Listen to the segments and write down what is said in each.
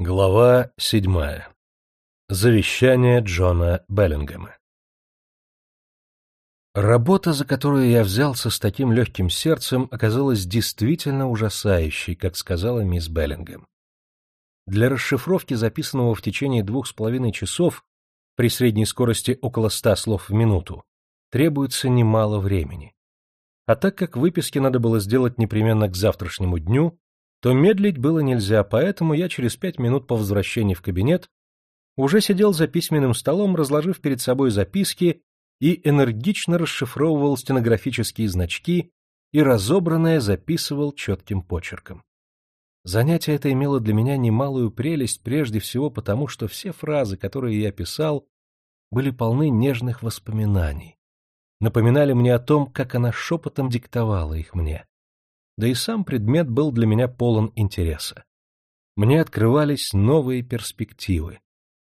Глава седьмая. Завещание Джона Беллингема. Работа, за которую я взялся с таким легким сердцем, оказалась действительно ужасающей, как сказала мисс Беллингем. Для расшифровки записанного в течение двух с половиной часов при средней скорости около ста слов в минуту требуется немало времени. А так как выписки надо было сделать непременно к завтрашнему дню, то медлить было нельзя, поэтому я через пять минут по возвращении в кабинет уже сидел за письменным столом, разложив перед собой записки и энергично расшифровывал стенографические значки и разобранное записывал четким почерком. Занятие это имело для меня немалую прелесть прежде всего потому, что все фразы, которые я писал, были полны нежных воспоминаний, напоминали мне о том, как она шепотом диктовала их мне да и сам предмет был для меня полон интереса. Мне открывались новые перспективы.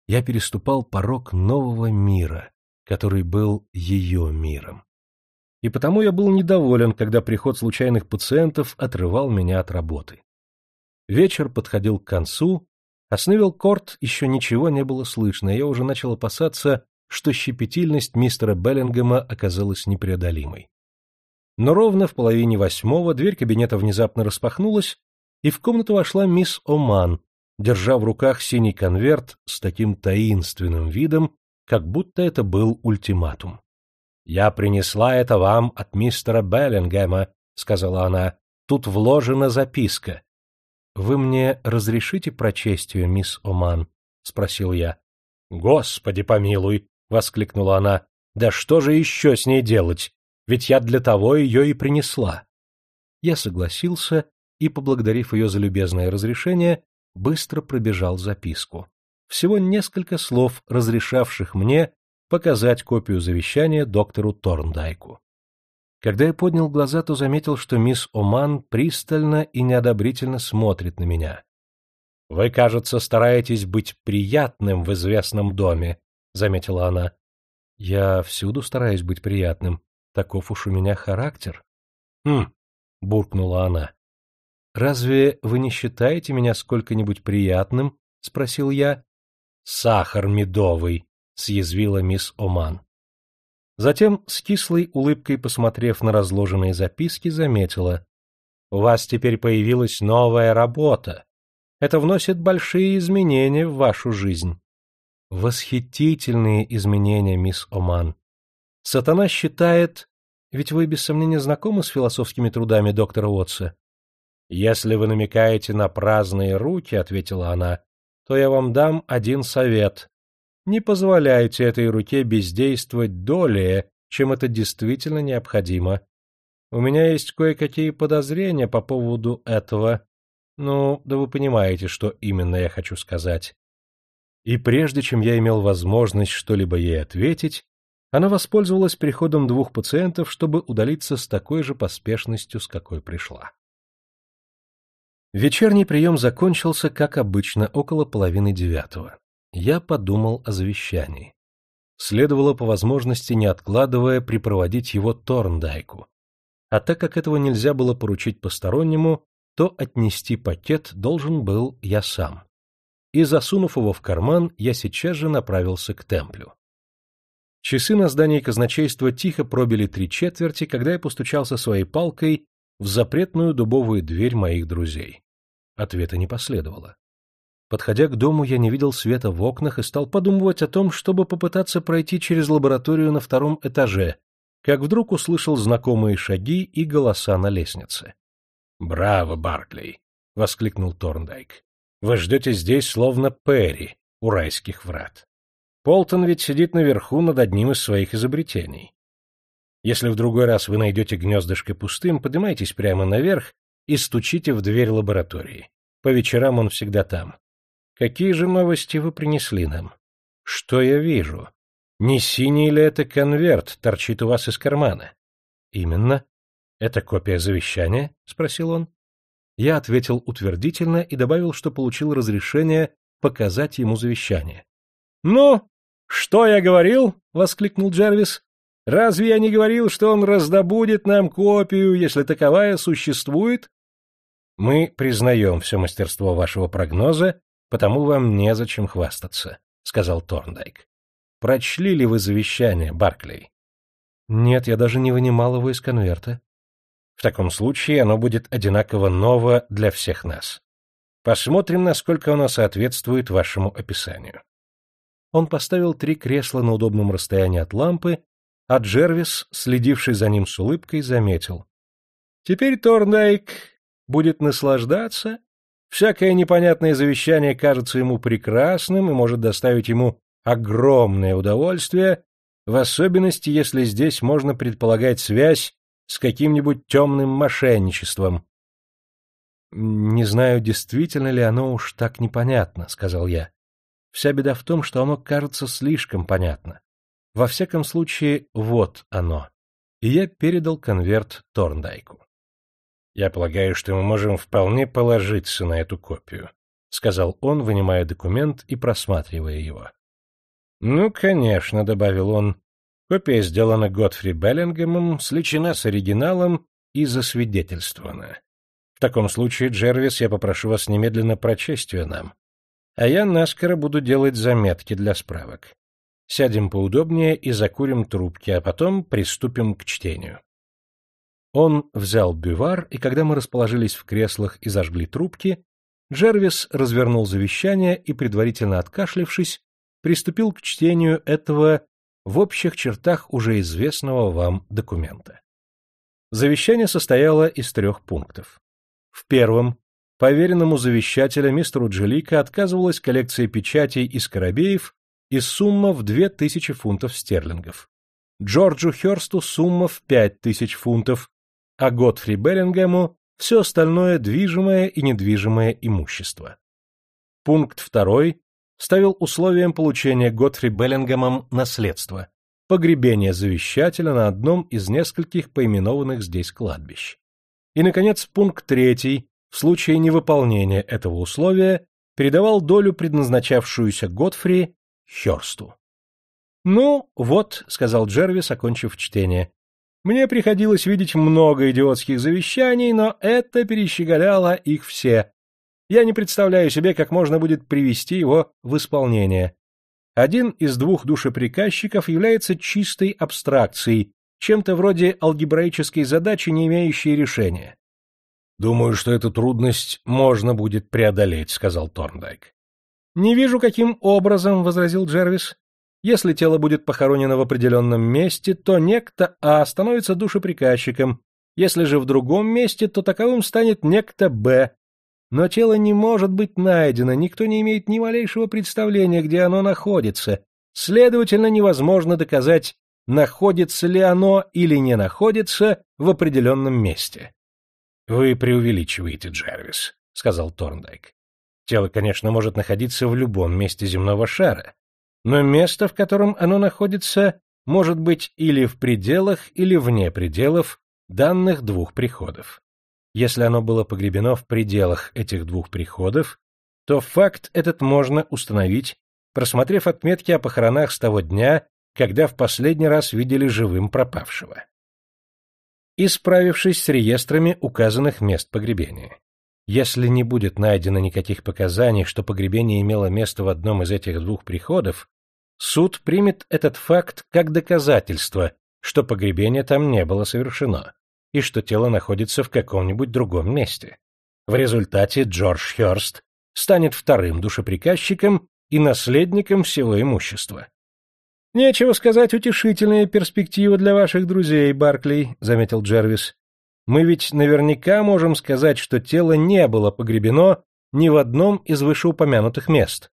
Я переступал порог нового мира, который был ее миром. И потому я был недоволен, когда приход случайных пациентов отрывал меня от работы. Вечер подходил к концу, а с Корт еще ничего не было слышно, и я уже начал опасаться, что щепетильность мистера Беллингема оказалась непреодолимой. Но ровно в половине восьмого дверь кабинета внезапно распахнулась, и в комнату вошла мисс Оман, держа в руках синий конверт с таким таинственным видом, как будто это был ультиматум. — Я принесла это вам от мистера Беллингема, — сказала она. — Тут вложена записка. — Вы мне разрешите прочесть ее, мисс Оман? — спросил я. — Господи помилуй! — воскликнула она. — Да что же еще с ней делать? Ведь я для того ее и принесла. Я согласился и, поблагодарив ее за любезное разрешение, быстро пробежал записку. Всего несколько слов, разрешавших мне показать копию завещания доктору Торндайку. Когда я поднял глаза, то заметил, что мисс Оман пристально и неодобрительно смотрит на меня. — Вы, кажется, стараетесь быть приятным в известном доме, — заметила она. — Я всюду стараюсь быть приятным, Таков уж у меня характер. Хм, буркнула она. Разве вы не считаете меня сколько-нибудь приятным? спросил я. Сахар медовый, съязвила мисс Оман. Затем, с кислой улыбкой посмотрев на разложенные записки, заметила. — У вас теперь появилась новая работа. Это вносит большие изменения в вашу жизнь. — Восхитительные изменения, мисс Оман. Сатана считает... Ведь вы, без сомнения, знакомы с философскими трудами доктора Уотса? — Если вы намекаете на праздные руки, — ответила она, — то я вам дам один совет. Не позволяйте этой руке бездействовать долее, чем это действительно необходимо. У меня есть кое-какие подозрения по поводу этого. Ну, да вы понимаете, что именно я хочу сказать. И прежде чем я имел возможность что-либо ей ответить, она воспользовалась приходом двух пациентов, чтобы удалиться с такой же поспешностью, с какой пришла. Вечерний прием закончился, как обычно, около половины девятого. Я подумал о завещании. Следовало по возможности, не откладывая, припроводить его Торндайку. А так как этого нельзя было поручить постороннему, то отнести пакет должен был я сам. И, засунув его в карман, я сейчас же направился к темплю. Часы на здании казначейства тихо пробили три четверти, когда я постучался своей палкой в запретную дубовую дверь моих друзей. Ответа не последовало. Подходя к дому, я не видел света в окнах и стал подумывать о том, чтобы попытаться пройти через лабораторию на втором этаже, как вдруг услышал знакомые шаги и голоса на лестнице. «Браво, Барклey!» — воскликнул Торндайк. «Вы ждете здесь словно Перри у райских врат. Полтон ведь сидит наверху над одним из своих изобретений. Если в другой раз вы найдете гнездышко пустым, поднимайтесь прямо наверх и стучите в дверь лаборатории. По вечерам он всегда там. Какие же новости вы принесли нам? Что я вижу? Не синий ли это конверт торчит у вас из кармана? Именно. Это копия завещания? спросил он. Я ответил утвердительно и добавил, что получил разрешение показать ему завещание. Ну, «Что я говорил?» — воскликнул Джервис. «Разве я не говорил, что он раздобудет нам копию, если таковая существует?» «Мы признаем все мастерство вашего прогноза потому вам незачем хвастаться, — сказал Торндайк. Прочли ли вы завещание, Барклey? Нет, я даже не вынимал его из конверта. В таком случае оно будет одинаково ново для всех нас. Посмотрим, насколько оно соответствует вашему описанию. Он поставил три кресла на удобном расстоянии от лампы, а Джервис, следивший за ним с улыбкой, заметил. — Теперь Торндайк будет наслаждаться. Всякое непонятное завещание кажется ему прекрасным и может доставить ему огромное удовольствие, в особенности, если здесь можно предполагать связь с каким-нибудь темным мошенничеством. — Не знаю, действительно ли оно уж так непонятно, — сказал я. Вся беда в том, что оно кажется слишком понятно. Во всяком случае, вот оно. И я передал конверт Торндайку. — Я полагаю, что мы можем вполне положиться на эту копию, — сказал он, вынимая документ и просматривая его. — Ну, конечно, — добавил он, Копия сделана Готфри Беллингемом, сличена с оригиналом и засвидетельствована. В таком случае, Джервис, я попрошу вас немедленно прочесть ее нам. А я наскоро буду делать заметки для справок. Сядем поудобнее и закурим трубки, а потом приступим к чтению. Он взял бювар, и когда мы расположились в креслах и зажгли трубки, Джервис развернул завещание и, предварительно откашлившись, приступил к чтению этого в общих чертах уже известного вам документа. Завещание состояло из трех пунктов. В первом поверенному завещателя мистеру Джелика отказывалась коллекция печатей и скоробеев и сумма в 2000 фунтов стерлингов. Джорджу Хёрсту сумма в 5000 фунтов, а Готфри Беллингему все остальное движимое и недвижимое имущество. Пункт второй ставил условием получения Готфри Беллингемом наследства, погребение завещателя на одном из нескольких поименованных здесь кладбищ. И, наконец, пункт третий, в случае невыполнения этого условия, передавал долю, предназначавшуюся Готфри, Хёрсту. «Ну, вот», — сказал Джервис, окончив чтение, — «мне приходилось видеть много идиотских завещаний, но это перещеголяло их все, я не представляю себе, как можно будет привести его в исполнение. Один из двух душеприказчиков является чистой абстракцией, чем-то вроде алгебраической задачи, не имеющей решения. «Думаю, что эту трудность можно будет преодолеть», — сказал Торндайк. «Не вижу, каким образом», — возразил Джервис. «Если тело будет похоронено в определенном месте, то некто А становится душеприказчиком. Если же в другом месте, то таковым станет некто Б, но тело не может быть найдено, никто не имеет ни малейшего представления, где оно находится. Следовательно, невозможно доказать, находится ли оно или не находится в определенном месте. — Вы преувеличиваете, Джервис, — сказал Торндайк. — Тело, конечно, может находиться в любом месте земного шара, но место, в котором оно находится, может быть или в пределах, или вне пределов данных двух приходов. Если оно было погребено в пределах этих двух приходов, то факт этот можно установить, просмотрев отметки о похоронах с того дня, когда в последний раз видели живым пропавшего. И справившись с реестрами указанных мест погребения. Если не будет найдено никаких показаний, что погребение имело место в одном из этих двух приходов, суд примет этот факт как доказательство, что погребение там не было совершено, и что тело находится в каком-нибудь другом месте. В результате Джордж Хёрст станет вторым душеприказчиком и наследником всего имущества. «Нечего сказать, утешительная перспектива для ваших друзей, Барклey», — заметил Джервис. «Мы ведь наверняка можем сказать, что тело не было погребено ни в одном из вышеупомянутых мест».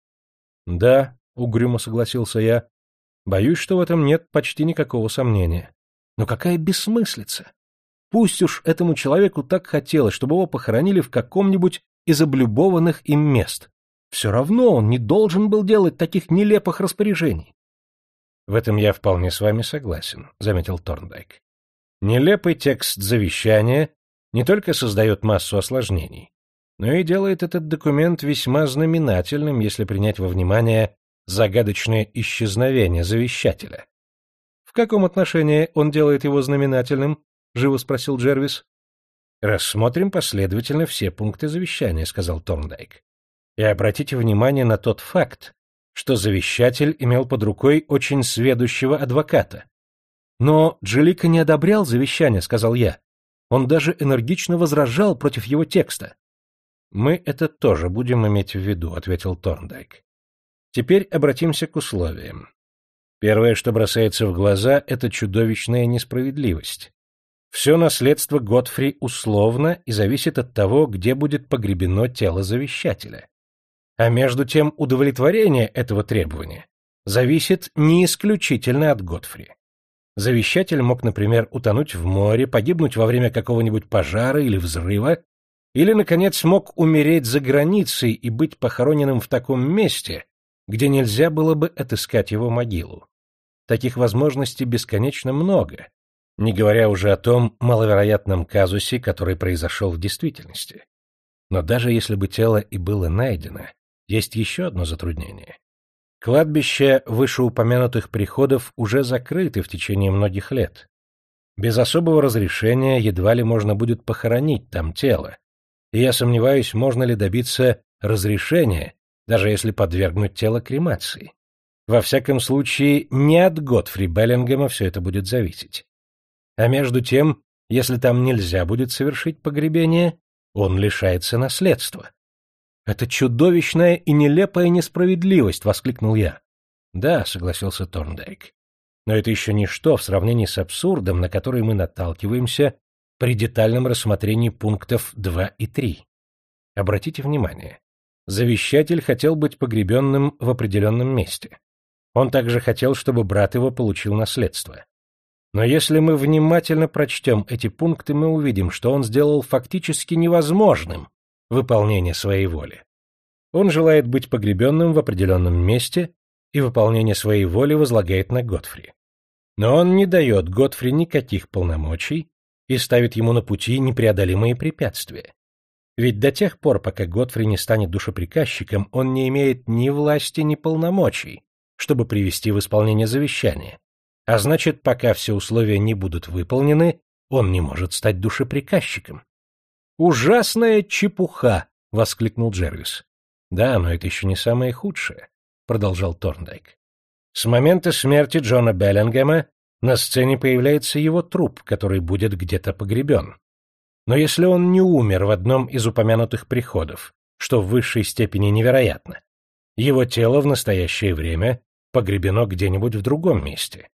«Да», — угрюмо согласился я, — «боюсь, что в этом нет почти никакого сомнения. Но какая бессмыслица! Пусть уж этому человеку так хотелось, чтобы его похоронили в каком-нибудь из облюбованных им мест. Все равно он не должен был делать таких нелепых распоряжений. — В этом я вполне с вами согласен, — заметил Торндайк. Нелепый текст завещания не только создает массу осложнений, но и делает этот документ весьма знаменательным, если принять во внимание загадочное исчезновение завещателя. В каком отношении он делает его знаменательным? живо спросил Джервис. Рассмотрим последовательно все пункты завещания, сказал Торндайк. И обратите внимание на тот факт, что завещатель имел под рукой очень сведущего адвоката. Но Джелика не одобрял завещание, сказал я. Он даже энергично возражал против его текста. Мы это тоже будем иметь в виду, ответил Торндайк. Теперь обратимся к условиям. Первое, что бросается в глаза, это чудовищная несправедливость. Все наследство Готфри условно и зависит от того, где будет погребено тело завещателя. А между тем удовлетворение этого требования зависит не исключительно от Готфри. Завещатель мог, например, утонуть в море, погибнуть во время какого-нибудь пожара или взрыва, или, наконец, мог умереть за границей и быть похороненным в таком месте, где нельзя было бы отыскать его могилу. Таких возможностей бесконечно много, не говоря уже о том маловероятном казусе, который произошел в действительности. Но даже если бы тело и было найдено, есть еще одно затруднение. Кладбища вышеупомянутых приходов уже закрыты в течение многих лет. Без особого разрешения едва ли можно будет похоронить там тело, и я сомневаюсь, можно ли добиться разрешения, даже если подвергнуть тело кремации. Во всяком случае, не от Готфри Беллингема все это будет зависеть. А между тем, если там нельзя будет совершить погребение, он лишается наследства. «Это чудовищная и нелепая несправедливость!» — воскликнул я. «Да», — согласился Торндайк. «Но это еще ничто в сравнении с абсурдом, на который мы наталкиваемся при детальном рассмотрении пунктов 2 и 3. Обратите внимание, завещатель хотел быть погребенным в определенном месте. Он также хотел, чтобы брат его получил наследство. Но если мы внимательно прочтем эти пункты, мы увидим, что он сделал фактически невозможным выполнение своей воли. Он желает быть погребенным в определенном месте и выполнение своей воли возлагает на Готфри. Но он не дает Готфри никаких полномочий и ставит ему на пути непреодолимые препятствия. Ведь до тех пор, пока Готфри не станет душеприказчиком, он не имеет ни власти, ни полномочий, чтобы привести в исполнение завещание. А значит, пока все условия не будут выполнены, он не может стать душеприказчиком. «Ужасная чепуха!» — воскликнул Джервис. «Да, но это еще не самое худшее», — продолжал Торндайк. «С момента смерти Джона Беллингема на сцене появляется его труп, который будет где-то погребен. Но если он не умер в одном из упомянутых приходов, что в высшей степени невероятно, его тело в настоящее время погребено где-нибудь в другом месте.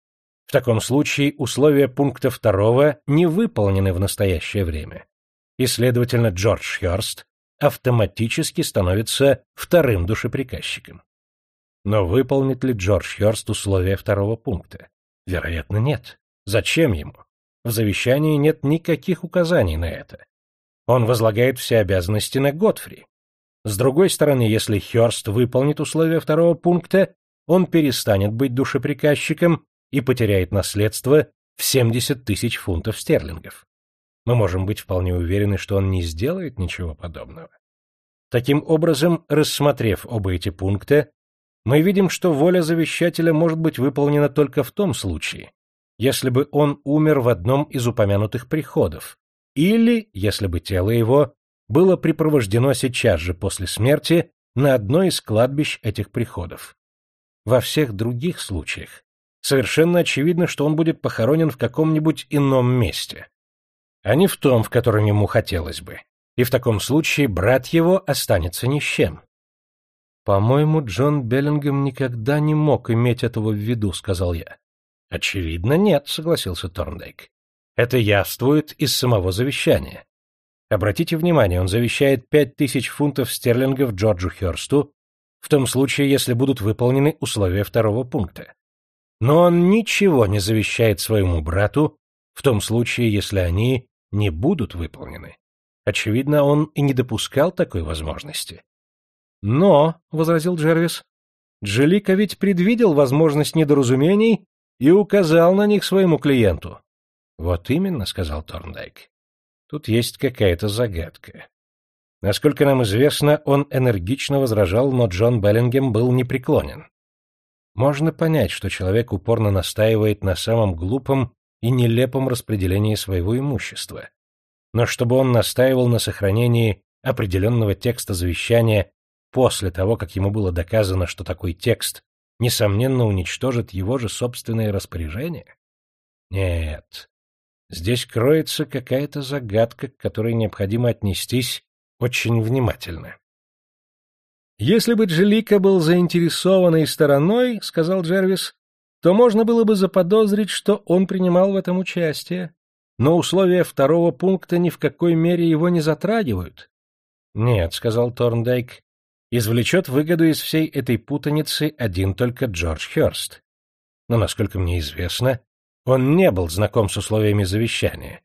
В таком случае условия пункта второго не выполнены в настоящее время и, следовательно, Джордж Хёрст автоматически становится вторым душеприказчиком. Но выполнит ли Джордж Хёрст условия второго пункта? Вероятно, нет. Зачем ему? В завещании нет никаких указаний на это. Он возлагает все обязанности на Готфри. С другой стороны, если Хёрст выполнит условия второго пункта, он перестанет быть душеприказчиком и потеряет наследство в 70 тысяч фунтов стерлингов мы можем быть вполне уверены, что он не сделает ничего подобного. Таким образом, рассмотрев оба эти пункта, мы видим, что воля завещателя может быть выполнена только в том случае, если бы он умер в одном из упомянутых приходов, или если бы тело его было припровождено сейчас же после смерти на одно из кладбищ этих приходов. Во всех других случаях совершенно очевидно, что он будет похоронен в каком-нибудь ином месте а не в том, в котором ему хотелось бы. И в таком случае брат его останется ни с чем. «По-моему, Джон Беллингем никогда не мог иметь этого в виду», — сказал я. «Очевидно, нет», — согласился Торндейк. «Это явствует из самого завещания. Обратите внимание, он завещает пять тысяч фунтов стерлингов Джорджу Хёрсту в том случае, если будут выполнены условия второго пункта. Но он ничего не завещает своему брату в том случае, если они не будут выполнены. Очевидно, он и не допускал такой возможности. Но, — возразил Джервис, — Джелика ведь предвидел возможность недоразумений и указал на них своему клиенту. — Вот именно, — сказал Торндайк. Тут есть какая-то загадка. Насколько нам известно, он энергично возражал, но Джон Беллингем был непреклонен. Можно понять, что человек упорно настаивает на самом глупом и нелепом распределении своего имущества. Но чтобы он настаивал на сохранении определенного текста завещания после того, как ему было доказано, что такой текст несомненно уничтожит его же собственное распоряжение? Нет. Здесь кроется какая-то загадка, к которой необходимо отнестись очень внимательно. «Если бы Джелика был заинтересованной стороной, — сказал Джервис, — то можно было бы заподозрить, что он принимал в этом участие. Но условия второго пункта ни в какой мере его не затрагивают. — Нет, — сказал Торндайк, — извлечет выгоду из всей этой путаницы один только Джордж Хёрст. Но, насколько мне известно, он не был знаком с условиями завещания,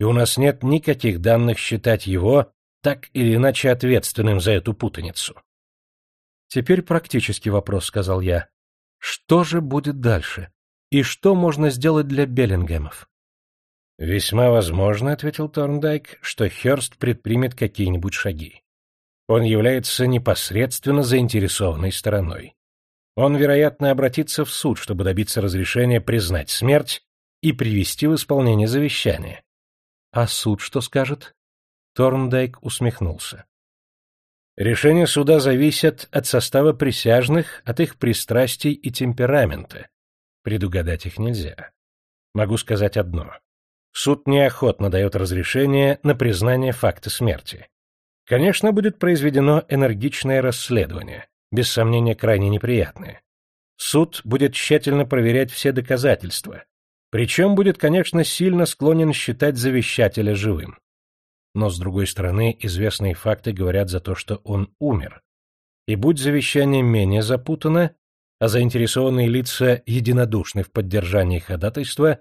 и у нас нет никаких данных считать его так или иначе ответственным за эту путаницу. Теперь практический вопрос, сказал я. Что же будет дальше? И что можно сделать для Беллингемов? Весьма возможно, ответил Торндайк, что Хёрст предпримет какие-нибудь шаги. Он является непосредственно заинтересованной стороной. Он, вероятно, обратится в суд, чтобы добиться разрешения признать смерть и привести в исполнение завещание. А суд что скажет? Торндайк усмехнулся. Решения суда зависят от состава присяжных, от их пристрастий и темперамента. Предугадать их нельзя. Могу сказать одно. Суд неохотно дает разрешение на признание факта смерти. Конечно, будет произведено энергичное расследование, без сомнения крайне неприятное. Суд будет тщательно проверять все доказательства, причем будет, конечно, сильно склонен считать завещателя живым но, с другой стороны, известные факты говорят за то, что он умер. И будь завещание менее запутано, а заинтересованные лица единодушны в поддержании ходатайства,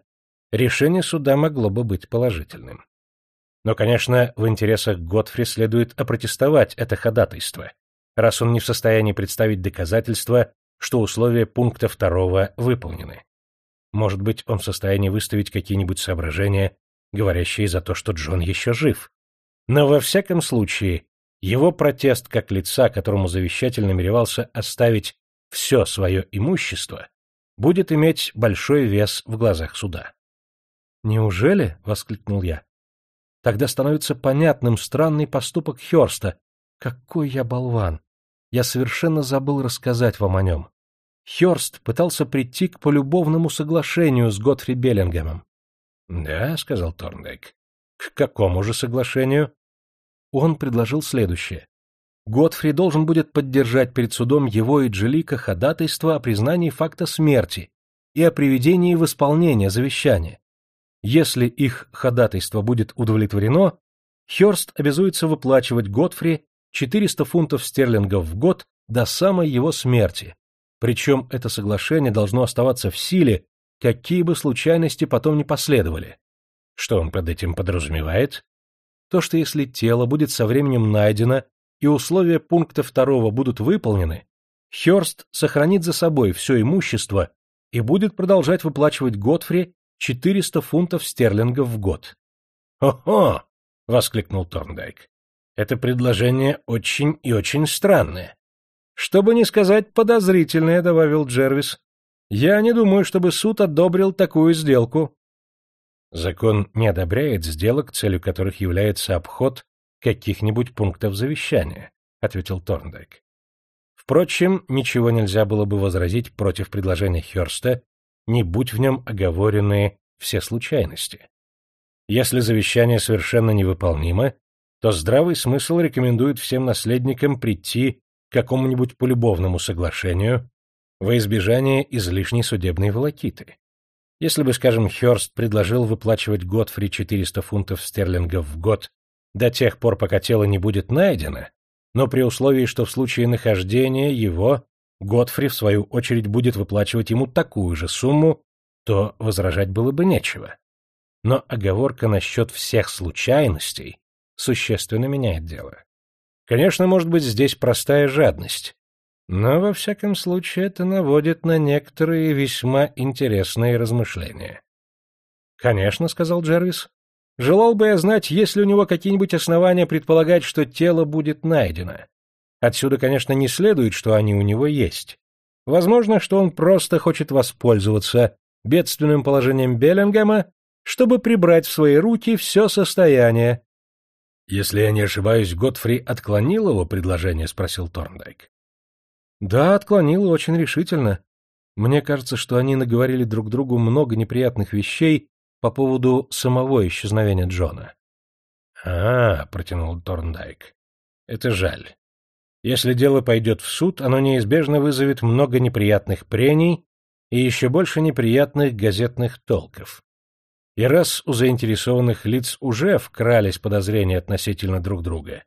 решение суда могло бы быть положительным. Но, конечно, в интересах Готфри следует опротестовать это ходатайство, раз он не в состоянии представить доказательства, что условия пункта второго выполнены. Может быть, он в состоянии выставить какие-нибудь соображения, говорящие за то, что Джон еще жив, но во всяком случае, его протест как лица, которому завещатель намеревался оставить все свое имущество, будет иметь большой вес в глазах суда. «Неужели?» — воскликнул я. «Тогда становится понятным странный поступок Хёрста. Какой я болван! Я совершенно забыл рассказать вам о нем. Хёрст пытался прийти к полюбовному соглашению с Готфри Беллингемом. — Да, — сказал Торндейк. К какому же соглашению? Он предложил следующее. Готфри должен будет поддержать перед судом его и Джелика ходатайство о признании факта смерти и о приведении в исполнение завещания. Если их ходатайство будет удовлетворено, Хёрст обязуется выплачивать Готфри 400 фунтов стерлингов в год до самой его смерти, причем это соглашение должно оставаться в силе, какие бы случайности потом не последовали. Что он под этим подразумевает? То, что если тело будет со временем найдено и условия пункта второго будут выполнены, Хёрст сохранит за собой все имущество и будет продолжать выплачивать Готфри 400 фунтов стерлингов в год. «Хо-хо!» — воскликнул Торндайк. «Это предложение очень и очень странное». «Чтобы не сказать подозрительное», — добавил Джервис. «Я не думаю, чтобы суд одобрил такую сделку». Закон не одобряет сделок, целью которых является обход каких-нибудь пунктов завещания, ответил Торндайк. Впрочем, ничего нельзя было бы возразить против предложения Хёрста, не будь в нем оговорены все случайности. Если завещание совершенно невыполнимо, то здравый смысл рекомендует всем наследникам прийти к какому-нибудь полюбовному соглашению во избежание излишней судебной волокиты. Если бы, скажем, Хёрст предложил выплачивать Готфри 400 фунтов стерлингов в год до тех пор, пока тело не будет найдено, но при условии, что в случае нахождения его Готфри, в свою очередь, будет выплачивать ему такую же сумму, то возражать было бы нечего. Но оговорка насчет всех случайностей существенно меняет дело. Конечно, может быть здесь простая жадность, но, во всяком случае, это наводит на некоторые весьма интересные размышления. «Конечно», — сказал Джервис. «Желал бы я знать, есть ли у него какие-нибудь основания предполагать, что тело будет найдено. Отсюда, конечно, не следует, что они у него есть. Возможно, что он просто хочет воспользоваться бедственным положением Беллингема, чтобы прибрать в свои руки все состояние, Если я не ошибаюсь, Готфри отклонил его предложение, спросил Торндайк. Да, отклонил очень решительно. Мне кажется, что они наговорили друг другу много неприятных вещей по поводу самого исчезновения Джона. А, протянул Торндайк. Это жаль. Если дело пойдет в суд, оно неизбежно вызовет много неприятных прений и еще больше неприятных газетных толков. И раз у заинтересованных лиц уже вкрались подозрения относительно друг друга,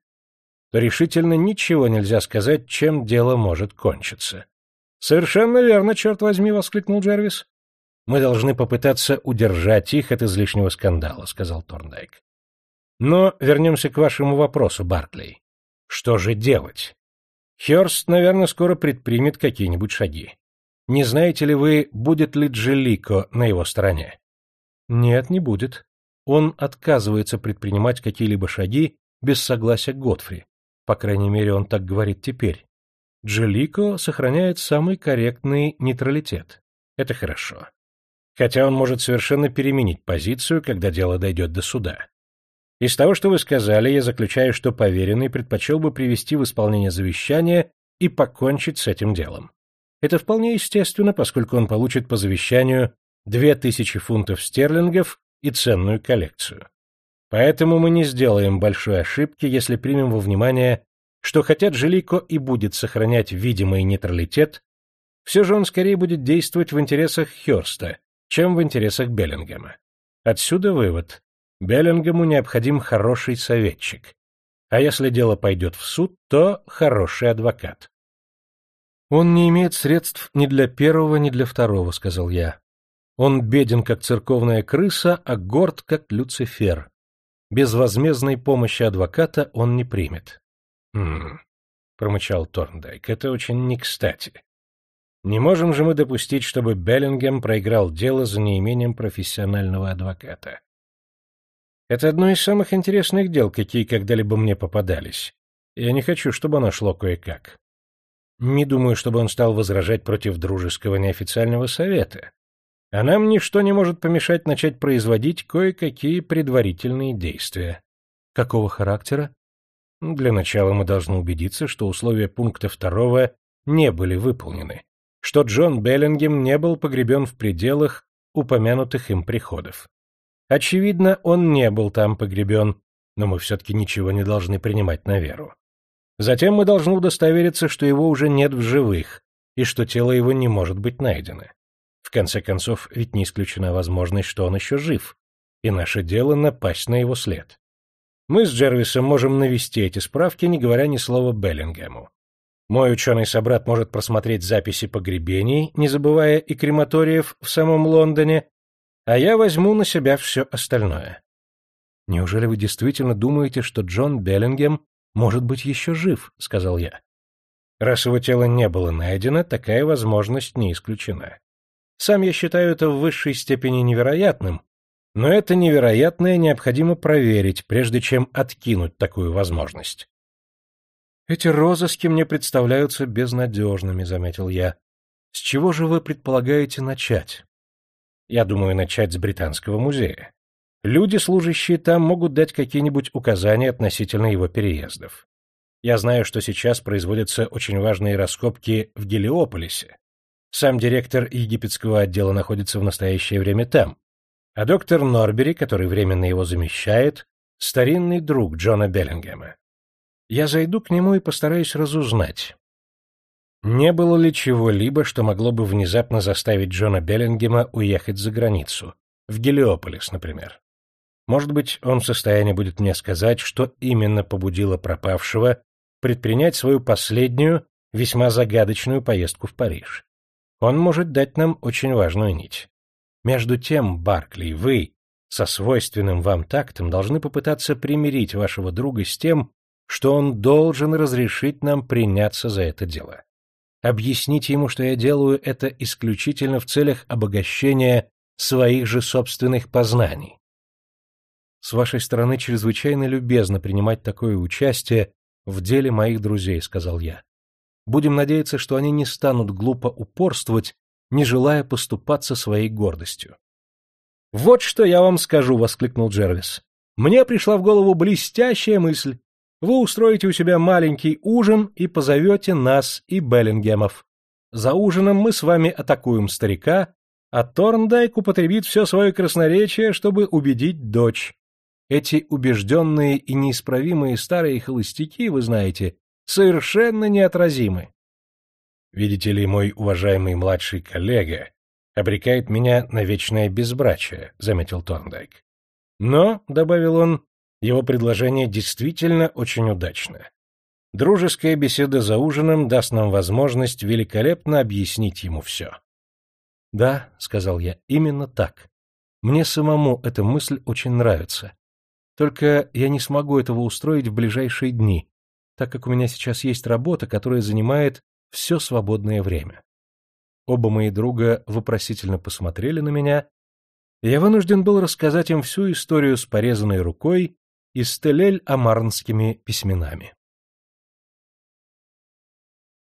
то решительно ничего нельзя сказать, чем дело может кончиться. — Совершенно верно, черт возьми, — воскликнул Джервис. — Мы должны попытаться удержать их от излишнего скандала, — сказал Торндайк. — Но вернемся к вашему вопросу, Барклей. Что же делать? Хёрст, наверное, скоро предпримет какие-нибудь шаги. Не знаете ли вы, будет ли Джелико на его стороне? Нет, не будет. Он отказывается предпринимать какие-либо шаги без согласия Готфри. По крайней мере, он так говорит теперь. Джелико сохраняет самый корректный нейтралитет. Это хорошо. Хотя он может совершенно переменить позицию, когда дело дойдет до суда. Из того, что вы сказали, я заключаю, что поверенный предпочел бы привести в исполнение завещание и покончить с этим делом. Это вполне естественно, поскольку он получит по завещанию две тысячи фунтов стерлингов и ценную коллекцию. Поэтому мы не сделаем большой ошибки, если примем во внимание, что хотя Джелико и будет сохранять видимый нейтралитет, все же он скорее будет действовать в интересах Хёрста, чем в интересах Беллингема. Отсюда вывод. Беллингему необходим хороший советчик. А если дело пойдет в суд, то хороший адвокат. «Он не имеет средств ни для первого, ни для второго», — сказал я. Он беден, как церковная крыса, а горд, как Люцифер. Без возмездной помощи адвоката он не примет. «Хм...» — промычал Торндайк. «Это очень не кстати. Не можем же мы допустить, чтобы Беллингем проиграл дело за неимением профессионального адвоката. Это одно из самых интересных дел, какие когда-либо мне попадались. Я не хочу, чтобы оно шло кое-как. Не думаю, чтобы он стал возражать против дружеского неофициального совета а нам ничто не может помешать начать производить кое-какие предварительные действия. Какого характера? Для начала мы должны убедиться, что условия пункта второго не были выполнены, что Джон Беллингем не был погребен в пределах упомянутых им приходов. Очевидно, он не был там погребен, но мы все-таки ничего не должны принимать на веру. Затем мы должны удостовериться, что его уже нет в живых, и что тело его не может быть найдено. В конце концов, ведь не исключена возможность, что он еще жив, и наше дело напасть на его след. Мы с Джервисом можем навести эти справки, не говоря ни слова Беллингему. Мой ученый-собрат может просмотреть записи погребений, не забывая и крематориев в самом Лондоне, а я возьму на себя все остальное. Неужели вы действительно думаете, что Джон Беллингем может быть еще жив? — сказал я. Раз его тело не было найдено, такая возможность не исключена. Сам я считаю это в высшей степени невероятным, но это невероятное необходимо проверить, прежде чем откинуть такую возможность. «Эти розыски мне представляются безнадежными», — заметил я. «С чего же вы предполагаете начать?» «Я думаю, начать с Британского музея. Люди, служащие там, могут дать какие-нибудь указания относительно его переездов. Я знаю, что сейчас производятся очень важные раскопки в Гелиополисе, сам директор египетского отдела находится в настоящее время там, а доктор Норбери, который временно его замещает, старинный друг Джона Беллингема. Я зайду к нему и постараюсь разузнать, не было ли чего-либо, что могло бы внезапно заставить Джона Беллингема уехать за границу, в Гелиополис, например. Может быть, он в состоянии будет мне сказать, что именно побудило пропавшего предпринять свою последнюю, весьма загадочную поездку в Париж он может дать нам очень важную нить. Между тем, Баркли, вы, со свойственным вам тактом, должны попытаться примирить вашего друга с тем, что он должен разрешить нам приняться за это дело. Объясните ему, что я делаю это исключительно в целях обогащения своих же собственных познаний. С вашей стороны чрезвычайно любезно принимать такое участие в деле моих друзей, сказал я. Будем надеяться, что они не станут глупо упорствовать, не желая поступаться своей гордостью. «Вот что я вам скажу!» — воскликнул Джервис. Мне пришла в голову блестящая мысль. Вы устроите у себя маленький ужин и позовете нас и Беллингемов. За ужином мы с вами атакуем старика, а Торндайк употребит все свое красноречие, чтобы убедить дочь. Эти убежденные и неисправимые старые холостяки, вы знаете, совершенно неотразимы. Видите ли, мой уважаемый младший коллега обрекает меня на вечное безбрачие, — заметил Торндайк. Но, — добавил он, — его предложение действительно очень удачно. Дружеская беседа за ужином даст нам возможность великолепно объяснить ему все. — Да, — сказал я, — именно так. Мне самому эта мысль очень нравится. Только я не смогу этого устроить в ближайшие дни, так как у меня сейчас есть работа, которая занимает все свободное время. Оба мои друга вопросительно посмотрели на меня, и я вынужден был рассказать им всю историю с порезанной рукой и с Телель-Амарнскими письменами.